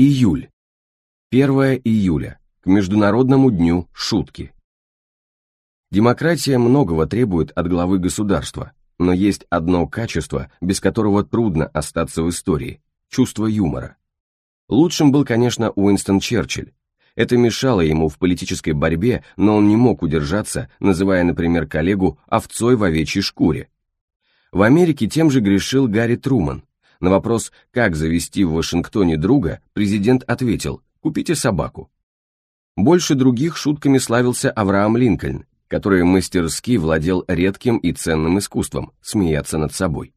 Июль. 1 июля, к Международному дню шутки. Демократия многого требует от главы государства, но есть одно качество, без которого трудно остаться в истории – чувство юмора. Лучшим был, конечно, Уинстон Черчилль. Это мешало ему в политической борьбе, но он не мог удержаться, называя, например, коллегу овцой в овечьей шкуре. В Америке тем же грешил Гарри Труман. На вопрос, как завести в Вашингтоне друга, президент ответил «Купите собаку». Больше других шутками славился Авраам Линкольн, который мастерски владел редким и ценным искусством – смеяться над собой.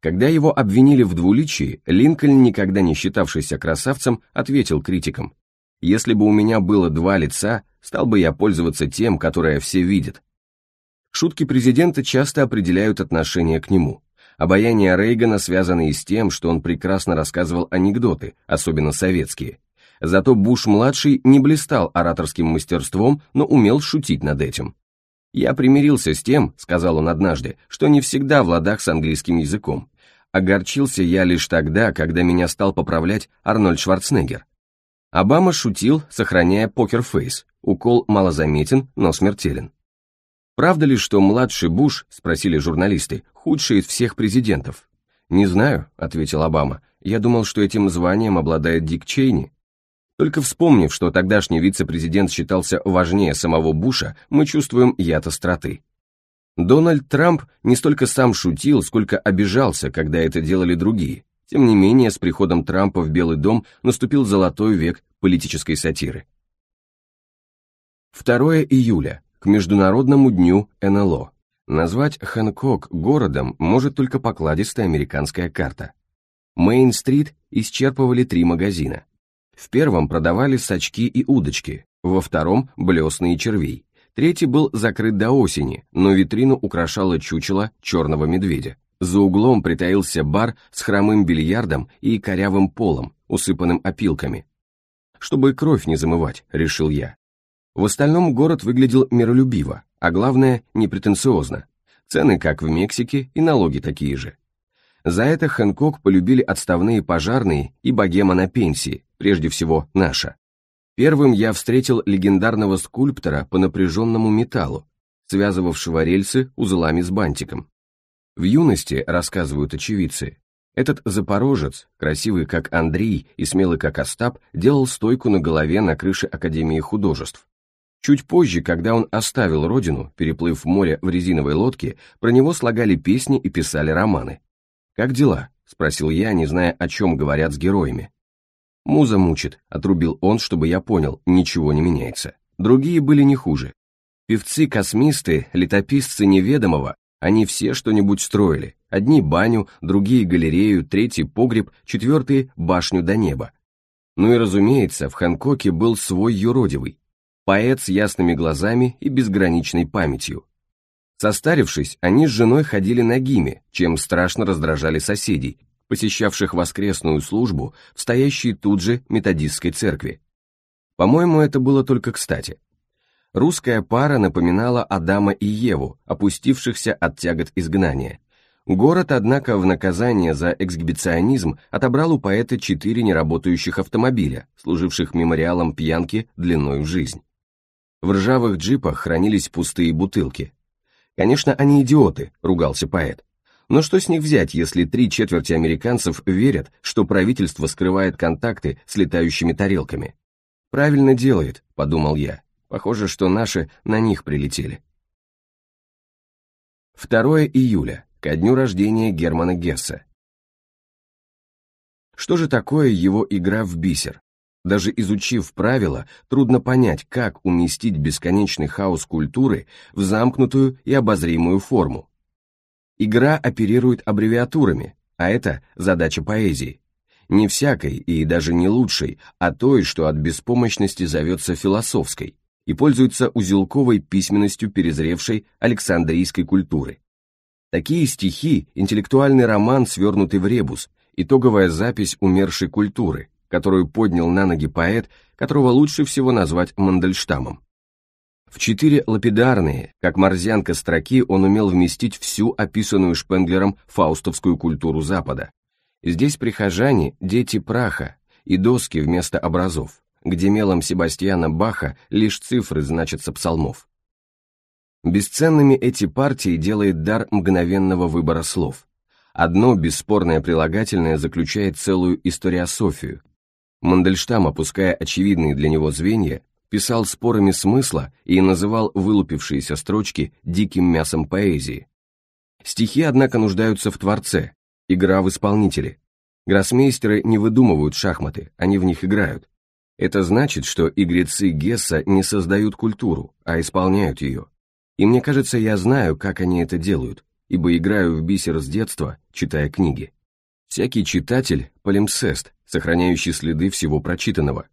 Когда его обвинили в двуличии, Линкольн, никогда не считавшийся красавцем, ответил критикам «Если бы у меня было два лица, стал бы я пользоваться тем, которое все видят». Шутки президента часто определяют отношение к нему. Обаяние Рейгана связано и с тем, что он прекрасно рассказывал анекдоты, особенно советские. Зато Буш-младший не блистал ораторским мастерством, но умел шутить над этим. «Я примирился с тем», — сказал он однажды, — «что не всегда в ладах с английским языком. Огорчился я лишь тогда, когда меня стал поправлять Арнольд Шварценеггер». Обама шутил, сохраняя покерфейс. Укол малозаметен, но смертелен. «Правда ли, что младший Буш, — спросили журналисты, — худший из всех президентов?» «Не знаю», — ответил Обама. «Я думал, что этим званием обладает Дик Чейни». Только вспомнив, что тогдашний вице-президент считался важнее самого Буша, мы чувствуем яд остроты. Дональд Трамп не столько сам шутил, сколько обижался, когда это делали другие. Тем не менее, с приходом Трампа в Белый дом наступил золотой век политической сатиры. 2 июля к Международному дню НЛО. Назвать Хэнкок городом может только покладистая американская карта. Мейн-стрит исчерпывали три магазина. В первом продавали сачки и удочки, во втором – блесны и червей. Третий был закрыт до осени, но витрину украшало чучело черного медведя. За углом притаился бар с хромым бильярдом и корявым полом, усыпанным опилками. «Чтобы кровь не замывать», — решил я. В остальном город выглядел миролюбиво, а главное, непретенциозно. Цены, как в Мексике, и налоги такие же. За это Хэнкок полюбили отставные пожарные и богема на пенсии, прежде всего наша. Первым я встретил легендарного скульптора по напряженному металлу, связывавшего рельсы узлами с бантиком. В юности, рассказывают очевидцы, этот запорожец, красивый как Андрей и смелый как Остап, делал стойку на голове на крыше Академии художеств. Чуть позже, когда он оставил родину, переплыв море в резиновой лодке, про него слагали песни и писали романы. «Как дела?» — спросил я, не зная, о чем говорят с героями. «Муза мучит», — отрубил он, чтобы я понял, ничего не меняется. Другие были не хуже. Певцы-космисты, летописцы неведомого, они все что-нибудь строили. Одни баню, другие галерею, третий погреб, четвертый — башню до неба. Ну и разумеется, в Ханкоке был свой юродивый, поэт с ясными глазами и безграничной памятью. Состарившись, они с женой ходили нагими, чем страшно раздражали соседей, посещавших воскресную службу в стоящей тут же методистской церкви. По-моему, это было только кстати. Русская пара напоминала Адама и Еву, опустившихся от тягот изгнания. Город, однако, в наказание за эксгибиционизм отобрал у поэта четыре неработающих автомобиля, служивших мемориалом пьянки длиной в жизнь. В ржавых джипах хранились пустые бутылки. «Конечно, они идиоты», — ругался поэт. Но что с них взять, если три четверти американцев верят, что правительство скрывает контакты с летающими тарелками? «Правильно делает», — подумал я. «Похоже, что наши на них прилетели». 2 июля, ко дню рождения Германа Гесса. Что же такое его игра в бисер? Даже изучив правила, трудно понять, как уместить бесконечный хаос культуры в замкнутую и обозримую форму. Игра оперирует аббревиатурами, а это задача поэзии. Не всякой и даже не лучшей, а той, что от беспомощности зовется философской и пользуется узелковой письменностью перезревшей Александрийской культуры. Такие стихи – интеллектуальный роман, свернутый в ребус, итоговая запись умершей культуры, которую поднял на ноги поэт, которого лучше всего назвать Мандельштамом. В четыре лапидарные, как морзянка строки, он умел вместить всю описанную Шпенглером фаустовскую культуру Запада. Здесь прихожане – дети праха и доски вместо образов, где мелом Себастьяна Баха лишь цифры значатся псалмов. Бесценными эти партии делает дар мгновенного выбора слов. Одно бесспорное прилагательное заключает целую историософию, Мандельштам, опуская очевидные для него звенья, писал спорами смысла и называл вылупившиеся строчки диким мясом поэзии. Стихи, однако, нуждаются в творце, игра в исполнителе. Гроссмейстеры не выдумывают шахматы, они в них играют. Это значит, что игрецы Гесса не создают культуру, а исполняют ее. И мне кажется, я знаю, как они это делают, ибо играю в бисер с детства, читая книги. Всякий читатель – полимсест, сохраняющий следы всего прочитанного.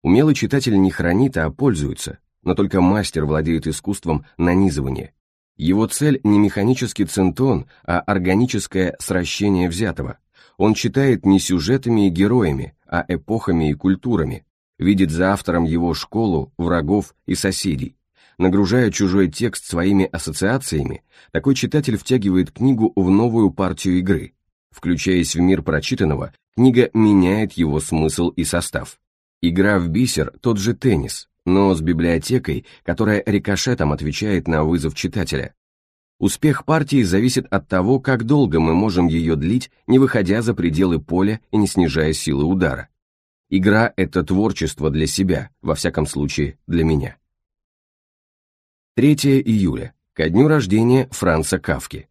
Умелый читатель не хранит, а пользуется, но только мастер владеет искусством нанизывания. Его цель не механический центон, а органическое сращение взятого. Он читает не сюжетами и героями, а эпохами и культурами, видит за автором его школу, врагов и соседей. Нагружая чужой текст своими ассоциациями, такой читатель втягивает книгу в новую партию игры – Включаясь в мир прочитанного, книга меняет его смысл и состав. Игра в бисер – тот же теннис, но с библиотекой, которая рикошетом отвечает на вызов читателя. Успех партии зависит от того, как долго мы можем ее длить, не выходя за пределы поля и не снижая силы удара. Игра – это творчество для себя, во всяком случае, для меня. 3 июля, ко дню рождения Франца Кавки.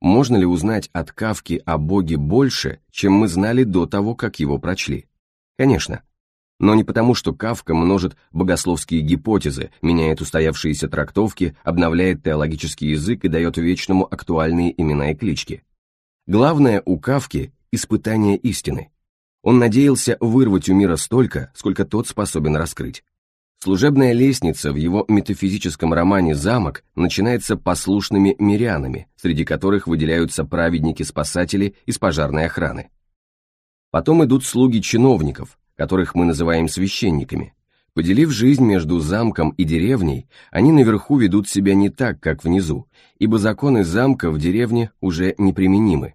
Можно ли узнать от Кавки о Боге больше, чем мы знали до того, как его прочли? Конечно. Но не потому, что Кавка множит богословские гипотезы, меняет устоявшиеся трактовки, обновляет теологический язык и дает вечному актуальные имена и клички. Главное у Кавки – испытание истины. Он надеялся вырвать у мира столько, сколько тот способен раскрыть. Служебная лестница в его метафизическом романе «Замок» начинается послушными мирянами, среди которых выделяются праведники-спасатели из пожарной охраны. Потом идут слуги чиновников, которых мы называем священниками. Поделив жизнь между замком и деревней, они наверху ведут себя не так, как внизу, ибо законы замка в деревне уже неприменимы.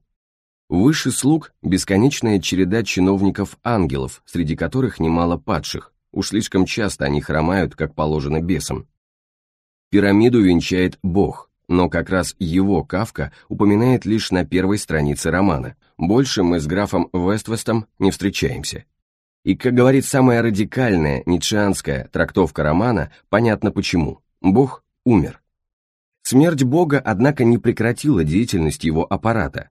Выше слуг бесконечная череда чиновников-ангелов, среди которых немало падших, Уж слишком часто они хромают, как положено бесам. Пирамиду венчает Бог, но как раз его Кавка упоминает лишь на первой странице романа. Больше мы с графом Вествестом не встречаемся. И, как говорит самая радикальная ницшеанская трактовка романа, понятно почему. Бог умер. Смерть Бога, однако, не прекратила деятельность его аппарата.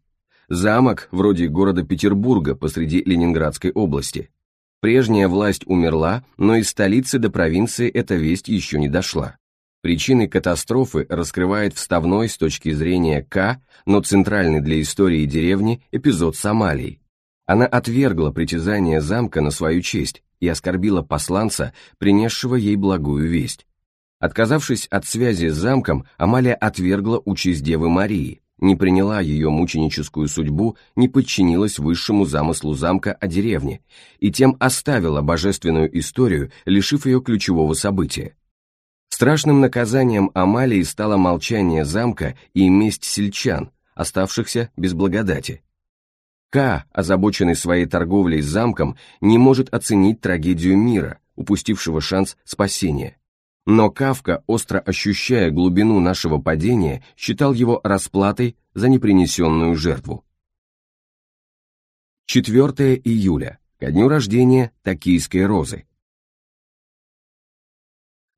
Замок, вроде города Петербурга посреди Ленинградской области, Прежняя власть умерла, но из столицы до провинции эта весть еще не дошла. Причины катастрофы раскрывает вставной с точки зрения К, но центральный для истории деревни эпизод с Она отвергла притязание замка на свою честь и оскорбила посланца, принесшего ей благую весть. Отказавшись от связи с замком, Амалия отвергла участь Девы Марии, не приняла ее мученическую судьбу, не подчинилась высшему замыслу замка о деревне и тем оставила божественную историю, лишив ее ключевого события. Страшным наказанием Амалии стало молчание замка и месть сельчан, оставшихся без благодати. К, озабоченный своей торговлей с замком, не может оценить трагедию мира, упустившего шанс спасения. Но Кавка, остро ощущая глубину нашего падения, считал его расплатой за непринесенную жертву. 4 июля, ко дню рождения Токийской розы.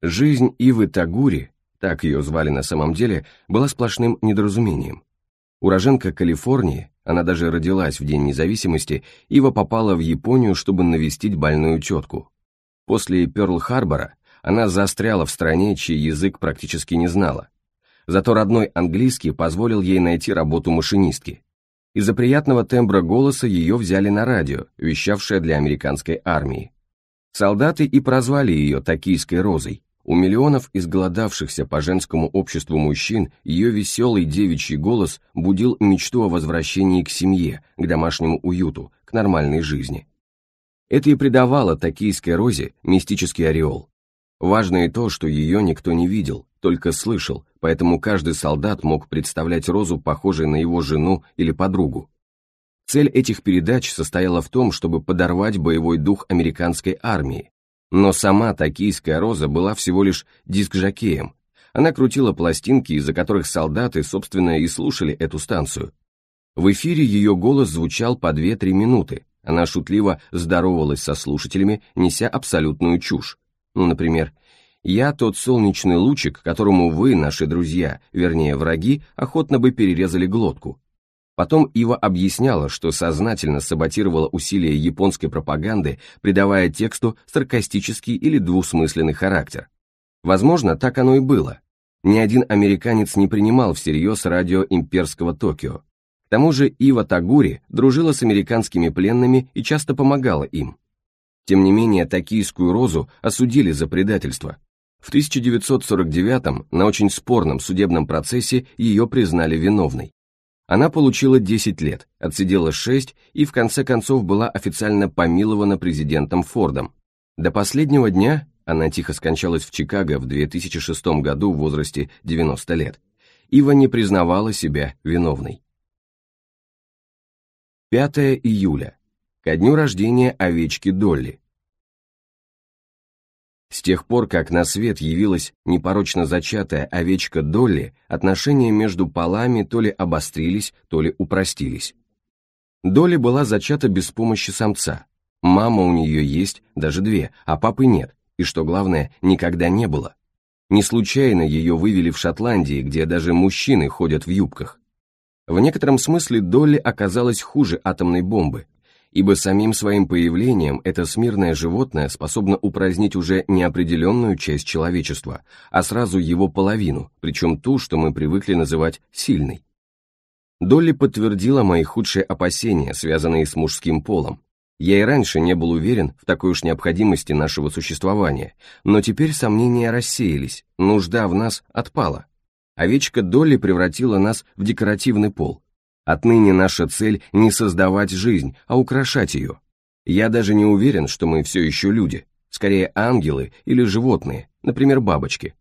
Жизнь Ивы Тагури, так ее звали на самом деле, была сплошным недоразумением. Уроженка Калифорнии, она даже родилась в День независимости, Ива попала в Японию, чтобы навестить больную тетку. После Пёрл-Харбора она застряла в стране, чей язык практически не знала. Зато родной английский позволил ей найти работу машинистки. Из-за приятного тембра голоса ее взяли на радио, вещавшее для американской армии. Солдаты и прозвали ее «Токийской розой». У миллионов изголодавшихся по женскому обществу мужчин ее веселый девичий голос будил мечту о возвращении к семье, к домашнему уюту, к нормальной жизни. Это и придавало «Токийской розе» мистический ореол, Важно и то, что ее никто не видел, только слышал, поэтому каждый солдат мог представлять Розу похожей на его жену или подругу. Цель этих передач состояла в том, чтобы подорвать боевой дух американской армии. Но сама токийская роза была всего лишь диск-жокеем. Она крутила пластинки, из-за которых солдаты, собственно, и слушали эту станцию. В эфире ее голос звучал по 2-3 минуты. Она шутливо здоровалась со слушателями, неся абсолютную чушь. Ну, например, «Я тот солнечный лучик, которому вы, наши друзья, вернее враги, охотно бы перерезали глотку». Потом Ива объясняла, что сознательно саботировала усилия японской пропаганды, придавая тексту саркастический или двусмысленный характер. Возможно, так оно и было. Ни один американец не принимал всерьез радио имперского Токио. К тому же Ива Тагури дружила с американскими пленными и часто помогала им. Тем не менее, токийскую розу осудили за предательство. В 1949-м на очень спорном судебном процессе ее признали виновной. Она получила 10 лет, отсидела 6 и в конце концов была официально помилована президентом Фордом. До последнего дня она тихо скончалась в Чикаго в 2006 году в возрасте 90 лет. Ива не признавала себя виновной. 5 июля ко дню рождения овечки Долли. С тех пор, как на свет явилась непорочно зачатая овечка Долли, отношения между полами то ли обострились, то ли упростились. Долли была зачата без помощи самца. Мама у нее есть, даже две, а папы нет, и, что главное, никогда не было. Не случайно ее вывели в Шотландии, где даже мужчины ходят в юбках. В некотором смысле Долли оказалась хуже атомной бомбы – ибо самим своим появлением это смирное животное способно упразднить уже неопределенную часть человечества, а сразу его половину, причем ту, что мы привыкли называть «сильной». Долли подтвердила мои худшие опасения, связанные с мужским полом. Я и раньше не был уверен в такой уж необходимости нашего существования, но теперь сомнения рассеялись, нужда в нас отпала. Овечка Долли превратила нас в декоративный пол, Отныне наша цель не создавать жизнь, а украшать ее. Я даже не уверен, что мы все еще люди, скорее ангелы или животные, например, бабочки.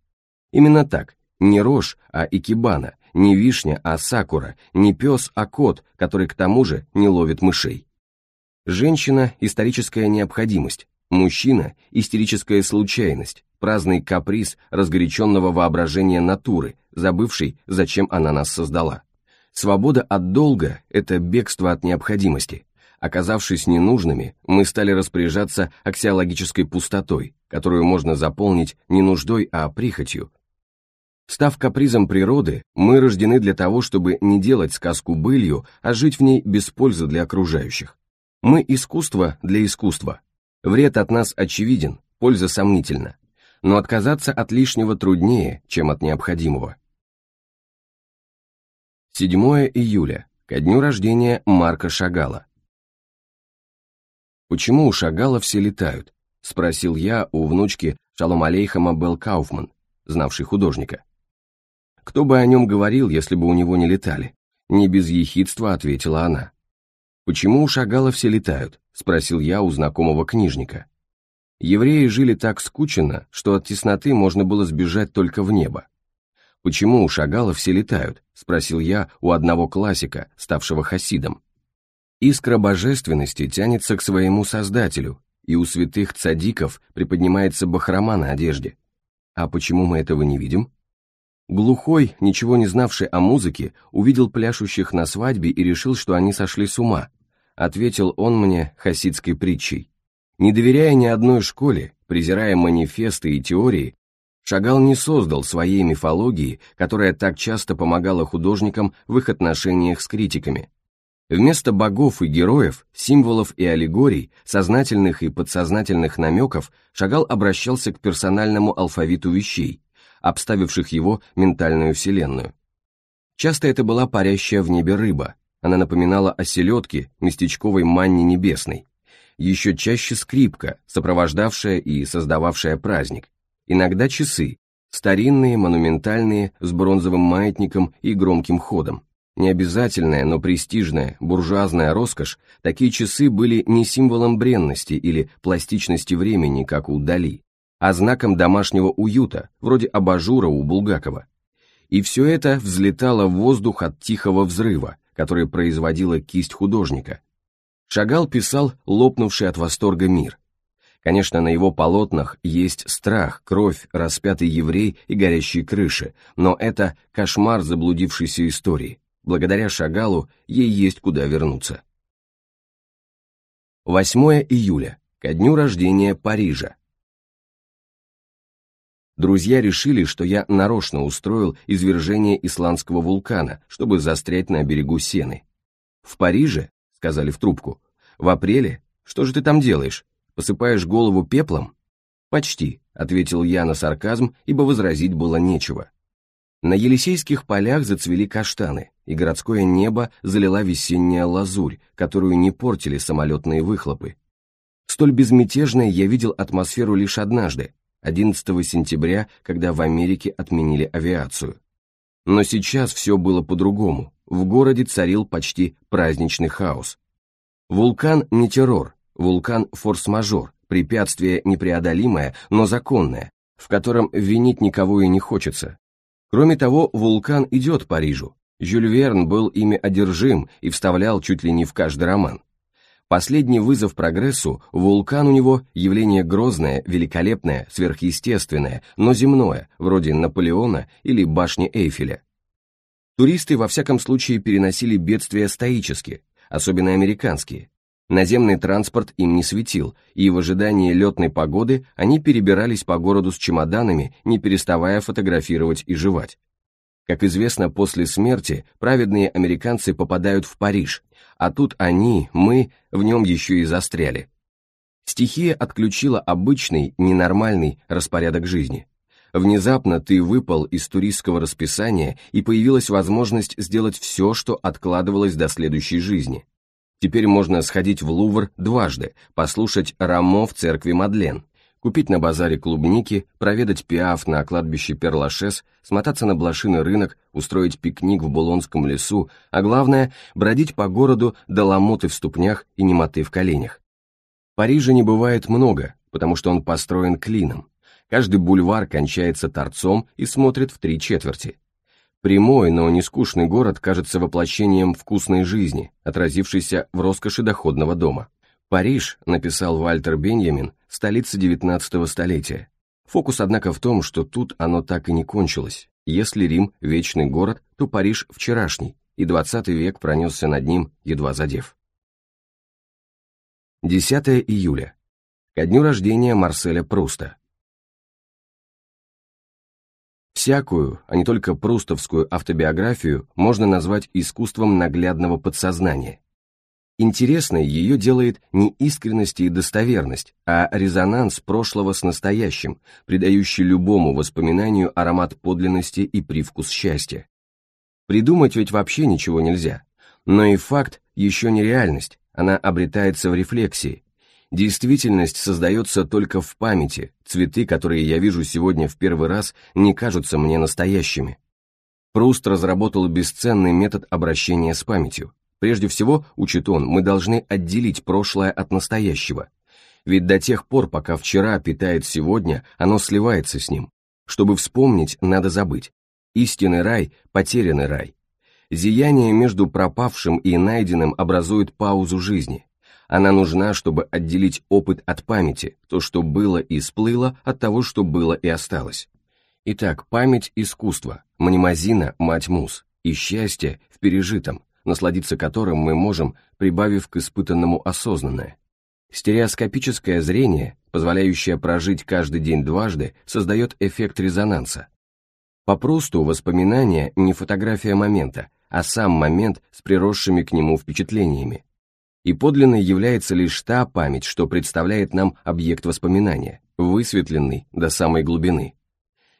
Именно так, не рожь, а икебана, не вишня, а сакура, не пес, а кот, который к тому же не ловит мышей. Женщина – историческая необходимость, мужчина – истерическая случайность, праздный каприз разгоряченного воображения натуры, забывшей, зачем она нас создала. Свобода от долга – это бегство от необходимости. Оказавшись ненужными, мы стали распоряжаться аксиологической пустотой, которую можно заполнить не нуждой, а прихотью. Став капризом природы, мы рождены для того, чтобы не делать сказку былью, а жить в ней без пользы для окружающих. Мы искусство для искусства. Вред от нас очевиден, польза сомнительна. Но отказаться от лишнего труднее, чем от необходимого. 7 июля, ко дню рождения Марка Шагала. «Почему у Шагала все летают?» — спросил я у внучки Шалом Алейхама Белл Кауфман, знавшей художника. «Кто бы о нем говорил, если бы у него не летали?» — не без ехидства ответила она. «Почему у Шагала все летают?» — спросил я у знакомого книжника. Евреи жили так скучно, что от тесноты можно было сбежать только в небо. «Почему у шагала все летают?» — спросил я у одного классика, ставшего хасидом. Искра божественности тянется к своему создателю, и у святых цадиков приподнимается бахрома на одежде. А почему мы этого не видим? Глухой, ничего не знавший о музыке, увидел пляшущих на свадьбе и решил, что они сошли с ума, ответил он мне хасидской притчей. Не доверяя ни одной школе, презирая манифесты и теории, Шагал не создал своей мифологии, которая так часто помогала художникам в их отношениях с критиками. Вместо богов и героев, символов и аллегорий, сознательных и подсознательных намеков, Шагал обращался к персональному алфавиту вещей, обставивших его ментальную вселенную. Часто это была парящая в небе рыба, она напоминала о селедке, местечковой манне небесной. Еще чаще скрипка, сопровождавшая и создававшая праздник, иногда часы, старинные, монументальные, с бронзовым маятником и громким ходом. Необязательная, но престижная, буржуазная роскошь, такие часы были не символом бренности или пластичности времени, как у Дали, а знаком домашнего уюта, вроде абажура у Булгакова. И все это взлетало в воздух от тихого взрыва, который производила кисть художника. Шагал писал лопнувший от восторга мир, Конечно, на его полотнах есть страх, кровь, распятый еврей и горящие крыши, но это кошмар заблудившейся истории. Благодаря Шагалу ей есть куда вернуться. 8 июля, ко дню рождения Парижа. Друзья решили, что я нарочно устроил извержение исландского вулкана, чтобы застрять на берегу Сены. «В Париже?» — сказали в трубку. «В апреле? Что же ты там делаешь?» Посыпаешь голову пеплом?» «Почти», — ответил я на сарказм, ибо возразить было нечего. На Елисейских полях зацвели каштаны, и городское небо залила весенняя лазурь, которую не портили самолетные выхлопы. Столь безмятежной я видел атмосферу лишь однажды, 11 сентября, когда в Америке отменили авиацию. Но сейчас все было по-другому, в городе царил почти праздничный хаос. Вулкан не террор, Вулкан форс-мажор, препятствие непреодолимое, но законное, в котором винить никого и не хочется. Кроме того, вулкан идет Парижу. Жюль Верн был ими одержим и вставлял чуть ли не в каждый роман. Последний вызов прогрессу, вулкан у него явление грозное, великолепное, сверхъестественное, но земное, вроде Наполеона или башни Эйфеля. Туристы во всяком случае переносили бедствия стоически, особенно американские. Наземный транспорт им не светил, и в ожидании летной погоды они перебирались по городу с чемоданами, не переставая фотографировать и жевать. Как известно, после смерти праведные американцы попадают в Париж, а тут они, мы, в нем еще и застряли. Стихия отключила обычный, ненормальный распорядок жизни. Внезапно ты выпал из туристского расписания, и появилась возможность сделать все, что откладывалось до следующей жизни. Теперь можно сходить в Лувр дважды, послушать Рамо в церкви Мадлен, купить на базаре клубники, проведать пиаф на кладбище Перлашес, смотаться на блошиный рынок, устроить пикник в Булонском лесу, а главное – бродить по городу до ломоты в ступнях и немоты в коленях. Парижа не бывает много, потому что он построен клином. Каждый бульвар кончается торцом и смотрит в три четверти. Прямой, но не скучный город кажется воплощением вкусной жизни, отразившейся в роскоши доходного дома. Париж, написал Вальтер Беньямин, столица XIX столетия. Фокус, однако, в том, что тут оно так и не кончилось. Если Рим – вечный город, то Париж – вчерашний, и 20 век пронесся над ним, едва задев. 10 июля. Ко дню рождения Марселя Пруста. Всякую, а не только прустовскую автобиографию можно назвать искусством наглядного подсознания. Интересной ее делает не искренность и достоверность, а резонанс прошлого с настоящим, придающий любому воспоминанию аромат подлинности и привкус счастья. Придумать ведь вообще ничего нельзя. Но и факт еще не реальность, она обретается в рефлексии, Действительность создается только в памяти, цветы, которые я вижу сегодня в первый раз, не кажутся мне настоящими. Пруст разработал бесценный метод обращения с памятью. Прежде всего, учит он, мы должны отделить прошлое от настоящего. Ведь до тех пор, пока вчера питает сегодня, оно сливается с ним. Чтобы вспомнить, надо забыть. Истинный рай – потерянный рай. Зияние между пропавшим и найденным образует паузу жизни – она нужна, чтобы отделить опыт от памяти, то, что было и сплыло, от того, что было и осталось. Итак, память – искусство, мнемозина – мать муз, и счастье в пережитом, насладиться которым мы можем, прибавив к испытанному осознанное. Стереоскопическое зрение, позволяющее прожить каждый день дважды, создает эффект резонанса. Попросту воспоминание не фотография момента, а сам момент с приросшими к нему впечатлениями, и подлинной является лишь та память, что представляет нам объект воспоминания, высветленный до самой глубины.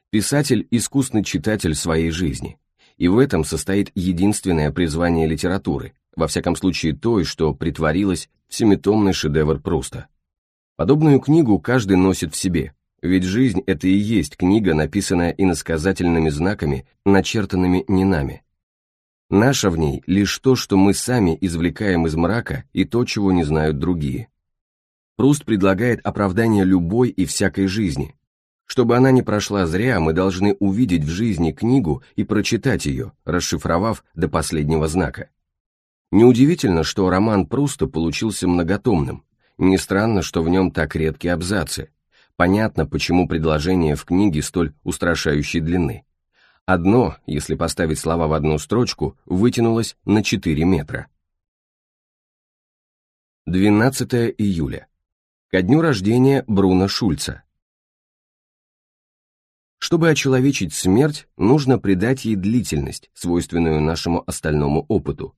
Писатель – искусный читатель своей жизни, и в этом состоит единственное призвание литературы, во всяком случае той, что притворилась в семитомный шедевр Пруста. Подобную книгу каждый носит в себе, ведь жизнь – это и есть книга, написанная иносказательными знаками, начертанными не нами – Наша в ней лишь то, что мы сами извлекаем из мрака и то, чего не знают другие. Пруст предлагает оправдание любой и всякой жизни. Чтобы она не прошла зря, мы должны увидеть в жизни книгу и прочитать ее, расшифровав до последнего знака. Неудивительно, что роман Пруста получился многотомным. Не странно, что в нем так редкие абзацы. Понятно, почему предложение в книге столь устрашающей длины. Одно, если поставить слова в одну строчку, вытянулось на 4 метра. 12 июля. Ко дню рождения Бруно Шульца. Чтобы очеловечить смерть, нужно придать ей длительность, свойственную нашему остальному опыту.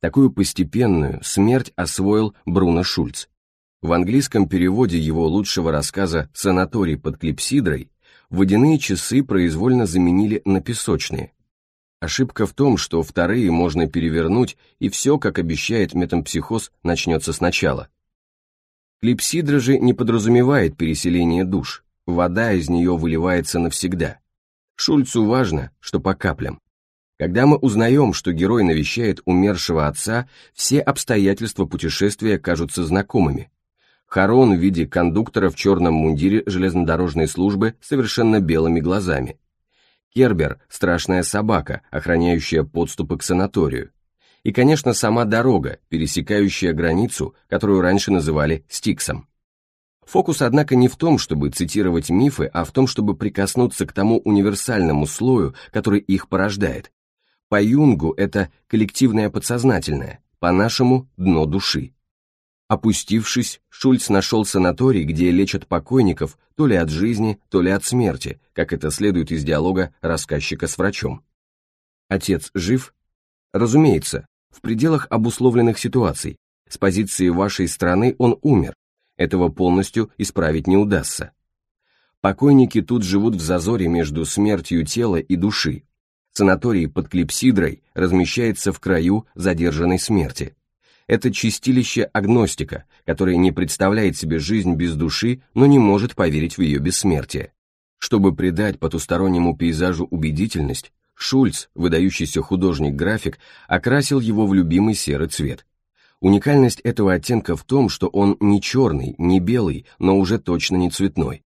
Такую постепенную смерть освоил Бруно Шульц. В английском переводе его лучшего рассказа «Санаторий под Клипсидрой» водяные часы произвольно заменили на песочные. Ошибка в том, что вторые можно перевернуть, и все, как обещает метампсихоз, начнется сначала. Клипсидра же не подразумевает переселение душ, вода из нее выливается навсегда. Шульцу важно, что по каплям. Когда мы узнаем, что герой навещает умершего отца, все обстоятельства путешествия кажутся знакомыми, Харон в виде кондуктора в черном мундире железнодорожной службы совершенно белыми глазами. Кербер – страшная собака, охраняющая подступы к санаторию. И, конечно, сама дорога, пересекающая границу, которую раньше называли Стиксом. Фокус, однако, не в том, чтобы цитировать мифы, а в том, чтобы прикоснуться к тому универсальному слою, который их порождает. По Юнгу это коллективное подсознательное, по-нашему – дно души. Опустившись, Шульц нашел санаторий, где лечат покойников то ли от жизни, то ли от смерти, как это следует из диалога рассказчика с врачом. Отец жив? Разумеется, в пределах обусловленных ситуаций. С позиции вашей страны он умер. Этого полностью исправить не удастся. Покойники тут живут в зазоре между смертью тела и души. Санаторий под Клипсидрой размещается в краю задержанной смерти это чистилище агностика, который не представляет себе жизнь без души, но не может поверить в ее бессмертие. Чтобы придать потустороннему пейзажу убедительность, Шульц, выдающийся художник-график, окрасил его в любимый серый цвет. Уникальность этого оттенка в том, что он не черный, не белый, но уже точно не цветной.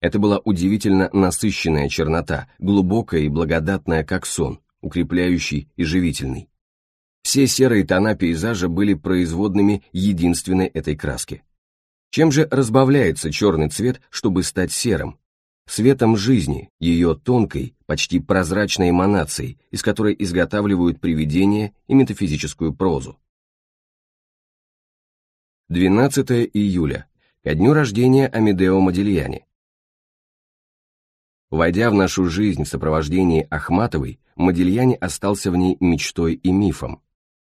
Это была удивительно насыщенная чернота, глубокая и благодатная, как сон, укрепляющий и живительный. Все серые тона пейзажа были производными единственной этой краски. Чем же разбавляется черный цвет, чтобы стать серым? Светом жизни, ее тонкой, почти прозрачной эманацией, из которой изготавливают привидения и метафизическую прозу. 12 июля, ко дню рождения Амедео Модильяни. Войдя в нашу жизнь в сопровождении Ахматовой, Модильяни остался в ней мечтой и мифом.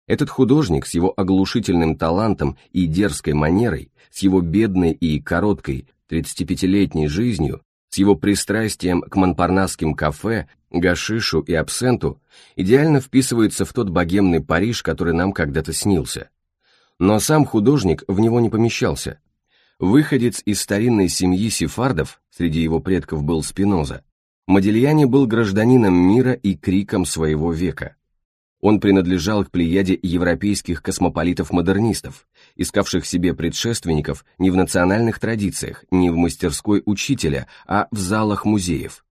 Этот художник с его оглушительным талантом и дерзкой манерой, с его бедной и короткой 35-летней жизнью, с его пристрастием к манпарнасским кафе, гашишу и абсенту, идеально вписывается в тот богемный Париж, который нам когда-то снился. Но сам художник в него не помещался. Выходец из старинной семьи сефардов, среди его предков был Спиноза, Модельяне был гражданином мира и криком своего века. Он принадлежал к плеяде европейских космополитов-модернистов, искавших себе предшественников не в национальных традициях, не в мастерской учителя, а в залах музеев.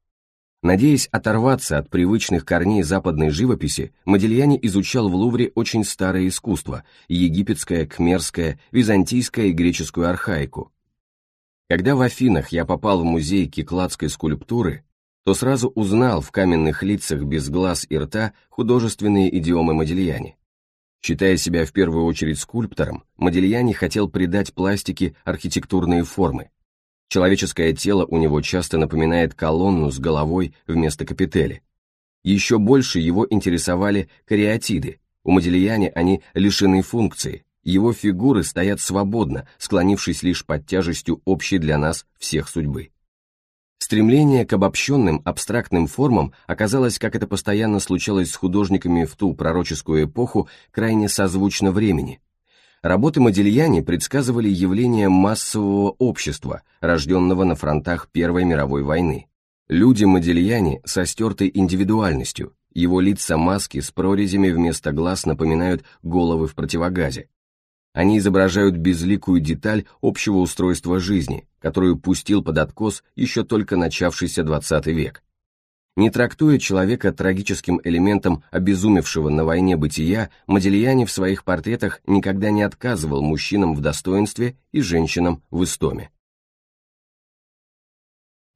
Надеясь оторваться от привычных корней западной живописи, Модельяни изучал в Лувре очень старое искусство – египетское, кхмерское, византийское и греческую архаику. Когда в Афинах я попал в музей кикладской скульптуры, то сразу узнал в каменных лицах без глаз и рта художественные идиомы Модельяне. Считая себя в первую очередь скульптором, Модельяне хотел придать пластике архитектурные формы. Человеческое тело у него часто напоминает колонну с головой вместо капители. Еще больше его интересовали кариатиды, у Модельяне они лишены функции, его фигуры стоят свободно, склонившись лишь под тяжестью общей для нас всех судьбы. Стремление к обобщенным абстрактным формам оказалось, как это постоянно случалось с художниками в ту пророческую эпоху, крайне созвучно времени. Работы Модельяни предсказывали явление массового общества, рожденного на фронтах Первой мировой войны. Люди Модельяни со стертой индивидуальностью, его лица маски с прорезями вместо глаз напоминают головы в противогазе. Они изображают безликую деталь общего устройства жизни, которую пустил под откос еще только начавшийся 20 век. Не трактуя человека трагическим элементом обезумевшего на войне бытия, Модельяне в своих портретах никогда не отказывал мужчинам в достоинстве и женщинам в истоме.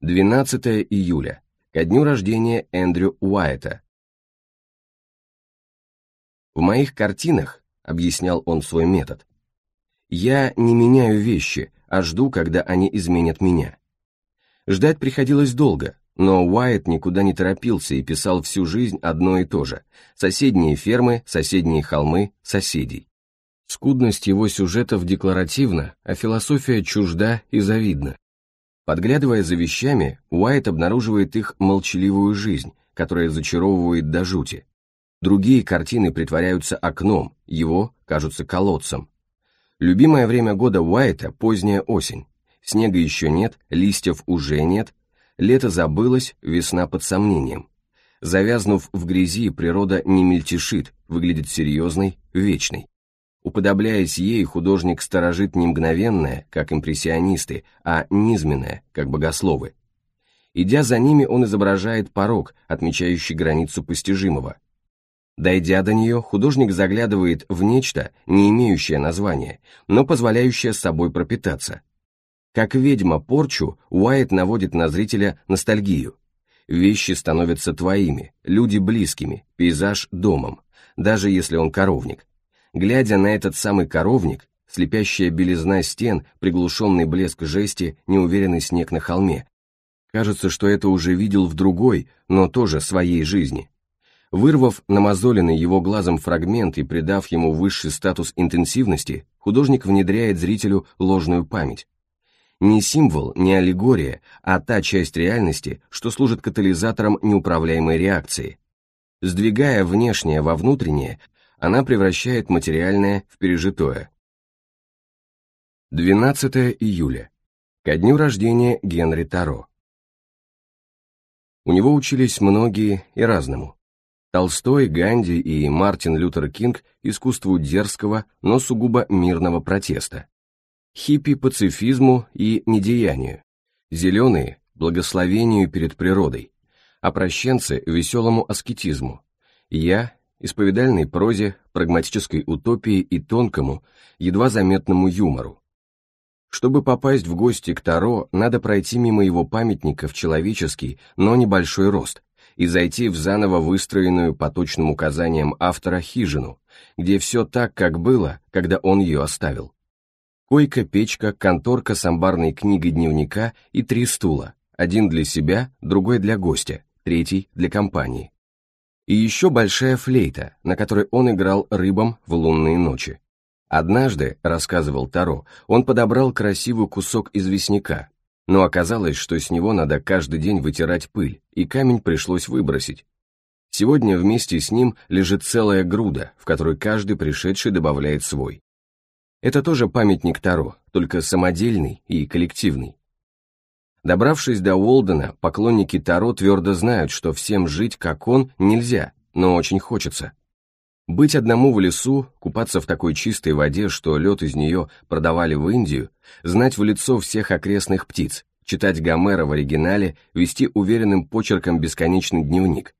12 июля, ко дню рождения Эндрю Уайта. «В моих картинах, — объяснял он свой метод, я не меняю вещи, а жду, когда они изменят меня. Ждать приходилось долго, но Уайт никуда не торопился и писал всю жизнь одно и то же. Соседние фермы, соседние холмы, соседей. Скудность его сюжетов декларативна, а философия чужда и завидна. Подглядывая за вещами, Уайт обнаруживает их молчаливую жизнь, которая зачаровывает до жути. Другие картины притворяются окном, его кажутся колодцем, Любимое время года Уайта – поздняя осень. Снега еще нет, листьев уже нет, лето забылось, весна под сомнением. Завязнув в грязи, природа не мельтешит, выглядит серьезной, вечной. Уподобляясь ей, художник сторожит не мгновенное, как импрессионисты, а низменное, как богословы. Идя за ними, он изображает порог, отмечающий границу постижимого – Дойдя до нее, художник заглядывает в нечто, не имеющее названия, но позволяющее собой пропитаться. Как ведьма порчу, Уайт наводит на зрителя ностальгию. Вещи становятся твоими, люди близкими, пейзаж домом, даже если он коровник. Глядя на этот самый коровник, слепящая белизна стен, приглушенный блеск жести, неуверенный снег на холме. Кажется, что это уже видел в другой, но тоже своей жизни. Вырвав намазоленный его глазом фрагмент и придав ему высший статус интенсивности, художник внедряет зрителю ложную память. Не символ, не аллегория, а та часть реальности, что служит катализатором неуправляемой реакции. Сдвигая внешнее во внутреннее, она превращает материальное в пережитое. 12 июля. Ко дню рождения Генри Таро. У него учились многие и разному. Толстой, Ганди и Мартин Лютер Кинг искусству дерзкого, но сугубо мирного протеста. Хиппи пацифизму и недеянию. Зеленые – благословению перед природой. А Опрощенцы – веселому аскетизму. Я – исповедальной прозе, прагматической утопии и тонкому, едва заметному юмору. Чтобы попасть в гости к Таро, надо пройти мимо его памятника в человеческий, но небольшой рост – и зайти в заново выстроенную по точным указаниям автора хижину, где все так, как было, когда он ее оставил. Койка, печка, конторка с амбарной книгой дневника и три стула, один для себя, другой для гостя, третий для компании. И еще большая флейта, на которой он играл рыбам в лунные ночи. Однажды, рассказывал Таро, он подобрал красивый кусок известняка, но оказалось, что с него надо каждый день вытирать пыль, и камень пришлось выбросить. Сегодня вместе с ним лежит целая груда, в которой каждый пришедший добавляет свой. Это тоже памятник Таро, только самодельный и коллективный. Добравшись до Уолдена, поклонники Таро твердо знают, что всем жить, как он, нельзя, но очень хочется. Быть одному в лесу, купаться в такой чистой воде, что лед из нее продавали в Индию, знать в лицо всех окрестных птиц, читать Гомера в оригинале, вести уверенным почерком бесконечный дневник,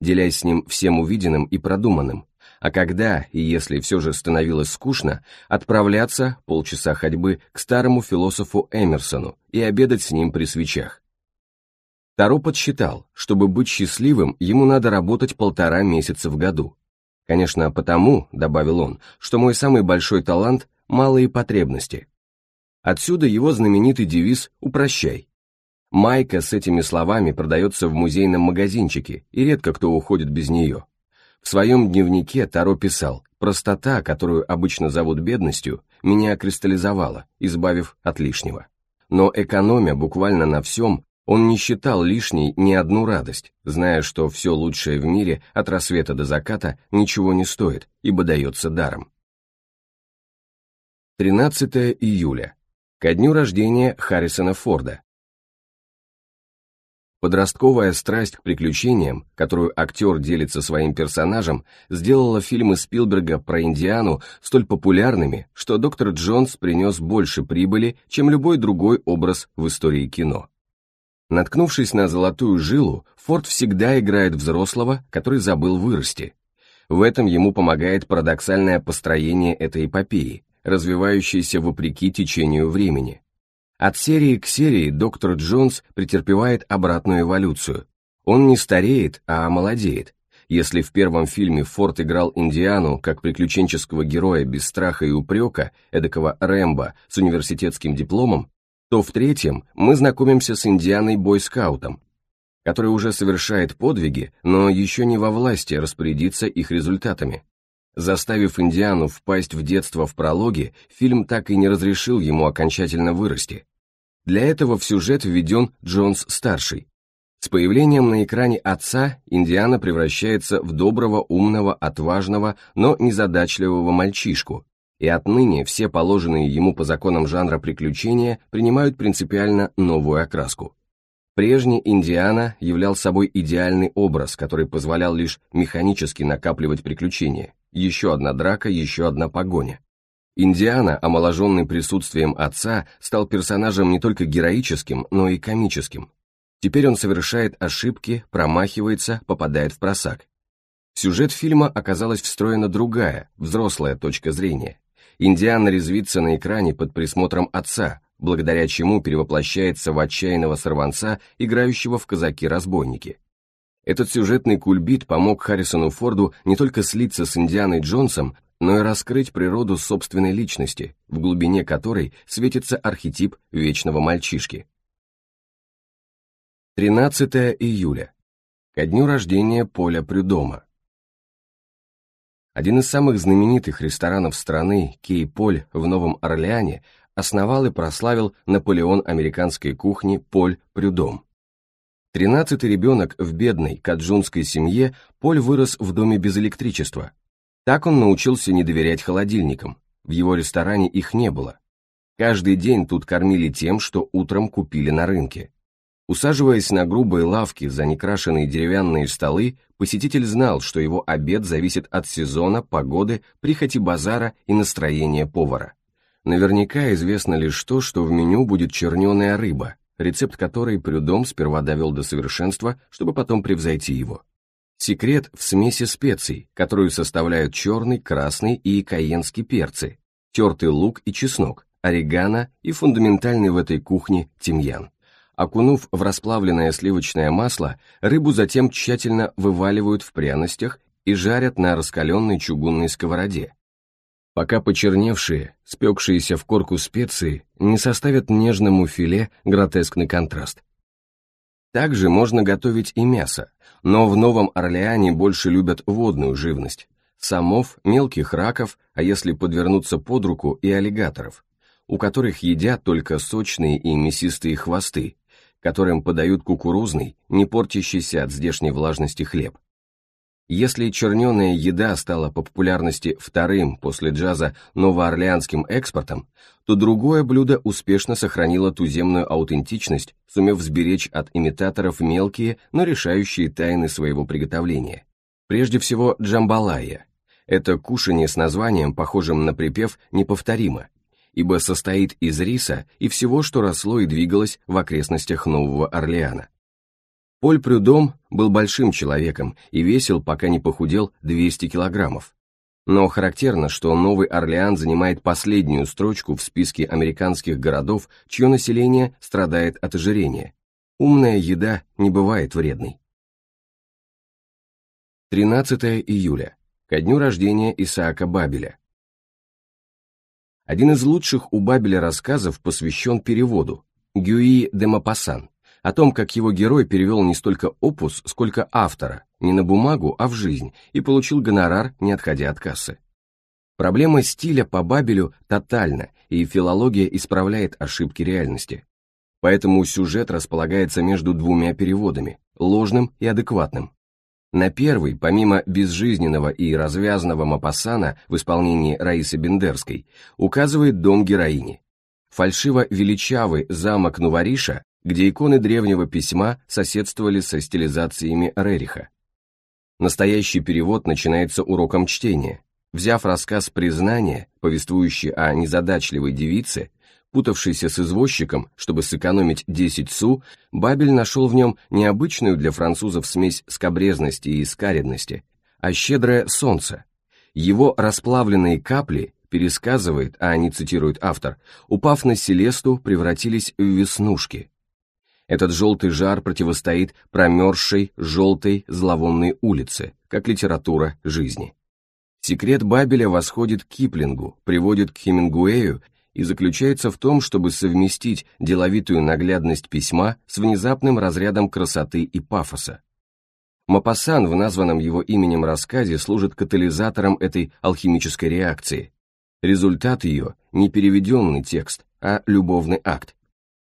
делясь с ним всем увиденным и продуманным, а когда и если все же становилось скучно, отправляться, полчаса ходьбы, к старому философу Эмерсону и обедать с ним при свечах. Таро подсчитал, чтобы быть счастливым, ему надо работать полтора месяца в году, Конечно, потому, добавил он, что мой самый большой талант – малые потребности. Отсюда его знаменитый девиз «Упрощай». Майка с этими словами продается в музейном магазинчике, и редко кто уходит без нее. В своем дневнике Таро писал «Простота, которую обычно зовут бедностью, меня кристаллизовала, избавив от лишнего». Но экономия буквально на всем, он не считал лишней ни одну радость, зная, что все лучшее в мире от рассвета до заката ничего не стоит, ибо дается даром. 13 июля. Ко дню рождения Харрисона Форда. Подростковая страсть к приключениям, которую актер делится своим персонажем, сделала фильмы Спилберга про Индиану столь популярными, что доктор Джонс принес больше прибыли, чем любой другой образ в истории кино. Наткнувшись на золотую жилу, Форд всегда играет взрослого, который забыл вырасти. В этом ему помогает парадоксальное построение этой эпопеи, развивающейся вопреки течению времени. От серии к серии доктор Джонс претерпевает обратную эволюцию. Он не стареет, а молодеет. Если в первом фильме Форд играл Индиану как приключенческого героя без страха и упрека, эдакого Рэмбо с университетским дипломом, то в третьем мы знакомимся с Индианой-бойскаутом, который уже совершает подвиги, но еще не во власти распорядиться их результатами. Заставив Индиану впасть в детство в прологе, фильм так и не разрешил ему окончательно вырасти. Для этого в сюжет введен Джонс-старший. С появлением на экране отца Индиана превращается в доброго, умного, отважного, но незадачливого мальчишку, и отныне все положенные ему по законам жанра приключения принимают принципиально новую окраску. Прежний Индиана являл собой идеальный образ, который позволял лишь механически накапливать приключения. Еще одна драка, еще одна погоня. Индиана, омоложенный присутствием отца, стал персонажем не только героическим, но и комическим. Теперь он совершает ошибки, промахивается, попадает в просак. Сюжет фильма оказалась встроена другая, взрослая точка зрения. Индиана резвится на экране под присмотром отца, благодаря чему перевоплощается в отчаянного сорванца, играющего в казаки-разбойники. Этот сюжетный кульбит помог Харрисону Форду не только слиться с Индианой Джонсом, но и раскрыть природу собственной личности, в глубине которой светится архетип вечного мальчишки. 13 июля. Ко дню рождения Поля Прюдома. Один из самых знаменитых ресторанов страны, Кей-Поль в Новом Орлеане, основал и прославил Наполеон американской кухни Поль Прюдом. Тринадцатый ребенок в бедной каджунской семье, Поль вырос в доме без электричества. Так он научился не доверять холодильникам, в его ресторане их не было. Каждый день тут кормили тем, что утром купили на рынке. Усаживаясь на грубые лавки за некрашенные деревянные столы, посетитель знал, что его обед зависит от сезона, погоды, прихоти базара и настроения повара. Наверняка известно лишь то, что в меню будет черненая рыба, рецепт которой Прюдом сперва довел до совершенства, чтобы потом превзойти его. Секрет в смеси специй, которую составляют черный, красный и кайенский перцы, тертый лук и чеснок, орегано и фундаментальный в этой кухне тимьян. Окунув в расплавленное сливочное масло, рыбу затем тщательно вываливают в пряностях и жарят на раскаленной чугунной сковороде. Пока почерневшие, спекшиеся в корку специи не составят нежному филе гротескный контраст. Также можно готовить и мясо, но в Новом Орлеане больше любят водную живность. Самов, мелких раков, а если подвернуться под руку, и аллигаторов, у которых едят только сочные и мясистые хвосты, которым подают кукурузный, не портящийся от здешней влажности хлеб. Если черненая еда стала по популярности вторым после джаза новоорлеанским экспортом, то другое блюдо успешно сохранило туземную аутентичность, сумев сберечь от имитаторов мелкие, но решающие тайны своего приготовления. Прежде всего джамбалая. Это кушание с названием, похожим на припев «неповторимо», ибо состоит из риса и всего, что росло и двигалось в окрестностях Нового Орлеана. Поль Прюдом был большим человеком и весил, пока не похудел, 200 килограммов. Но характерно, что Новый Орлеан занимает последнюю строчку в списке американских городов, чье население страдает от ожирения. Умная еда не бывает вредной. 13 июля, ко дню рождения Исаака Бабеля, один из лучших у Бабеля рассказов посвящен переводу Гюи де Мапасан о том, как его герой перевел не столько опус, сколько автора, не на бумагу, а в жизнь, и получил гонорар, не отходя от кассы. Проблема стиля по Бабелю тотальна, и филология исправляет ошибки реальности. Поэтому сюжет располагается между двумя переводами – ложным и адекватным. На первый, помимо безжизненного и развязанного Мапассана в исполнении Раисы Бендерской, указывает дом героини. Фальшиво-величавый замок Нувариша, где иконы древнего письма соседствовали со стилизациями Рериха. Настоящий перевод начинается уроком чтения. Взяв рассказ «Признание», повествующий о незадачливой девице, Спутавшийся с извозчиком, чтобы сэкономить 10 су, Бабель нашел в нем необычную для французов смесь скобрезности и искаредности, а щедрое солнце. Его расплавленные капли, пересказывает, а не цитирует автор, упав на селесту, превратились в веснушки. Этот желтый жар противостоит промерзшей, желтой, зловонной улице, как литература жизни. Секрет Бабеля восходит к Киплингу, приводит к Хемингуэю и заключается в том, чтобы совместить деловитую наглядность письма с внезапным разрядом красоты и пафоса. Мапассан в названном его именем рассказе служит катализатором этой алхимической реакции. Результат ее – не переведенный текст, а любовный акт.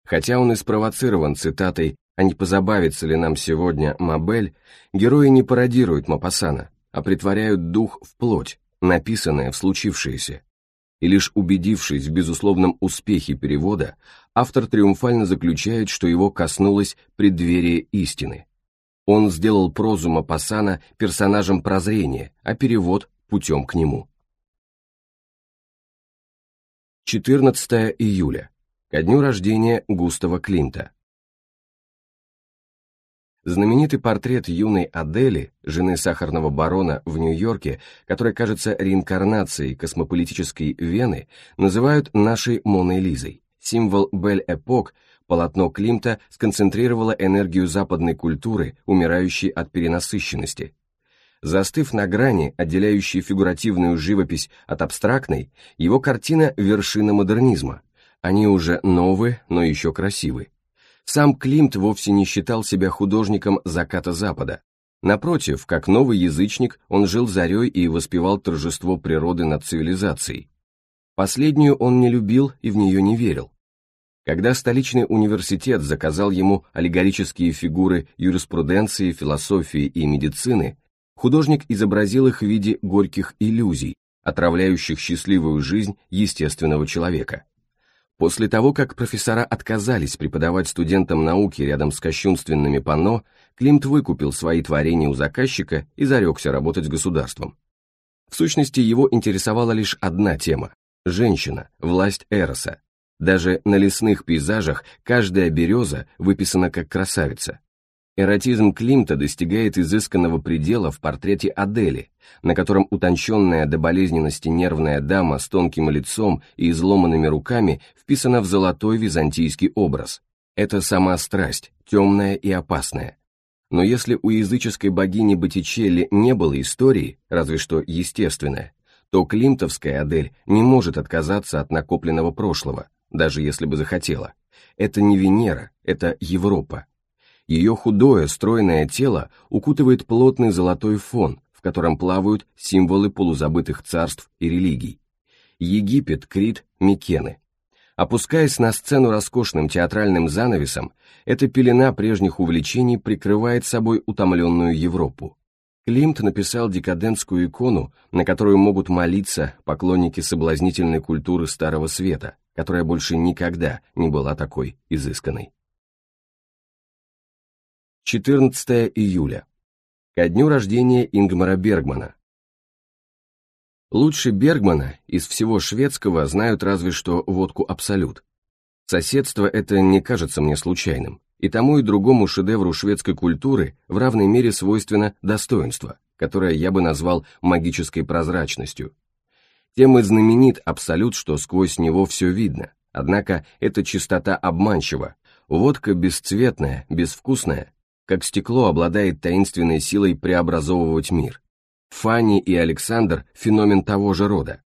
Хотя он и спровоцирован цитатой «А не позабавится ли нам сегодня Мабель», герои не пародируют Мапассана, а притворяют дух в плоть, написанное в случившееся и лишь убедившись в безусловном успехе перевода, автор триумфально заключает, что его коснулось преддверие истины. Он сделал прозу Мапасана персонажем прозрения, а перевод – путем к нему. 14 июля, ко дню рождения Густава Климта. Знаменитый портрет юной Адели, жены сахарного барона в Нью-Йорке, которая кажется реинкарнацией космополитической Вены, называют нашей Моной Лизой. Символ Бель-Эпок, полотно Климта сконцентрировало энергию западной культуры, умирающей от перенасыщенности. Застыв на грани, отделяющей фигуративную живопись от абстрактной, его картина – вершина модернизма. Они уже новые, но еще красивые. Сам Климт вовсе не считал себя художником заката Запада. Напротив, как новый язычник, он жил зарей и воспевал торжество природы над цивилизацией. Последнюю он не любил и в нее не верил. Когда столичный университет заказал ему аллегорические фигуры юриспруденции, философии и медицины, художник изобразил их в виде горьких иллюзий, отравляющих счастливую жизнь естественного человека. После того, как профессора отказались преподавать студентам науки рядом с кощунственными панно, Климт выкупил свои творения у заказчика и зарекся работать с государством. В сущности, его интересовала лишь одна тема – женщина, власть Эроса. Даже на лесных пейзажах каждая береза выписана как красавица. Эротизм Климта достигает изысканного предела в портрете Адели, на котором утонченная до болезненности нервная дама с тонким лицом и изломанными руками вписана в золотой византийский образ. Это сама страсть, темная и опасная. Но если у языческой богини Боттичелли не было истории, разве что естественная, то климтовская Адель не может отказаться от накопленного прошлого, даже если бы захотела. Это не Венера, это Европа, ее худое, стройное тело укутывает плотный золотой фон, в котором плавают символы полузабытых царств и религий. Египет, Крит, Микены. Опускаясь на сцену роскошным театральным занавесом, эта пелена прежних увлечений прикрывает собой утомленную Европу. Климт написал декадентскую икону, на которую могут молиться поклонники соблазнительной культуры Старого Света, которая больше никогда не была такой изысканной. 14 июля. Ко дню рождения Ингмара Бергмана. Лучше Бергмана из всего шведского знают разве что водку «Абсолют». Соседство это не кажется мне случайным, и тому и другому шедевру шведской культуры в равной мере свойственно достоинство, которое я бы назвал магической прозрачностью. Тем и знаменит «Абсолют», что сквозь него все видно, однако эта чистота обманчива, водка бесцветная, безвкусная, как стекло обладает таинственной силой преобразовывать мир. Фанни и Александр – феномен того же рода.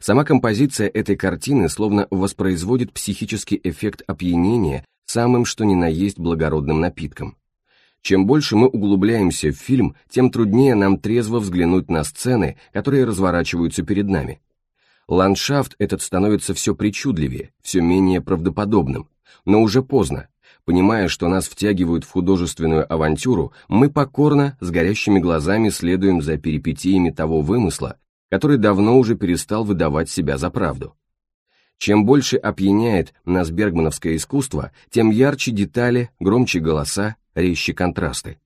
Сама композиция этой картины словно воспроизводит психический эффект опьянения самым что ни на есть благородным напитком. Чем больше мы углубляемся в фильм, тем труднее нам трезво взглянуть на сцены, которые разворачиваются перед нами. Ландшафт этот становится все причудливее, все менее правдоподобным, но уже поздно, Понимая, что нас втягивают в художественную авантюру, мы покорно, с горящими глазами следуем за перипетиями того вымысла, который давно уже перестал выдавать себя за правду. Чем больше опьяняет нас бергмановское искусство, тем ярче детали, громче голоса, резче контрасты.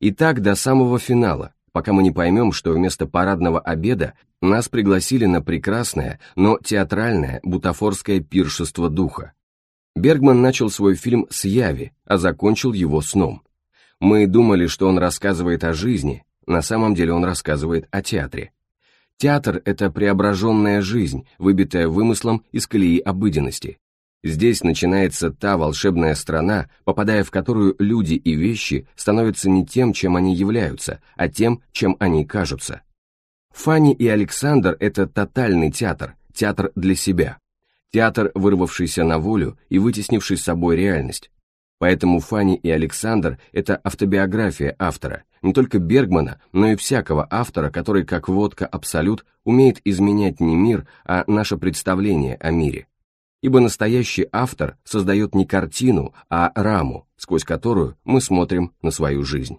И так до самого финала, пока мы не поймем, что вместо парадного обеда нас пригласили на прекрасное, но театральное бутафорское пиршество духа, Бергман начал свой фильм с яви, а закончил его сном. Мы думали, что он рассказывает о жизни, на самом деле он рассказывает о театре. Театр — это преображенная жизнь, выбитая вымыслом из колеи обыденности. Здесь начинается та волшебная страна, попадая в которую люди и вещи становятся не тем, чем они являются, а тем, чем они кажутся. Фанни и Александр — это тотальный театр, театр для себя театр, вырвавшийся на волю и вытеснивший с собой реальность. Поэтому Фанни и Александр – это автобиография автора, не только Бергмана, но и всякого автора, который, как водка «Абсолют», умеет изменять не мир, а наше представление о мире. Ибо настоящий автор создает не картину, а раму, сквозь которую мы смотрим на свою жизнь.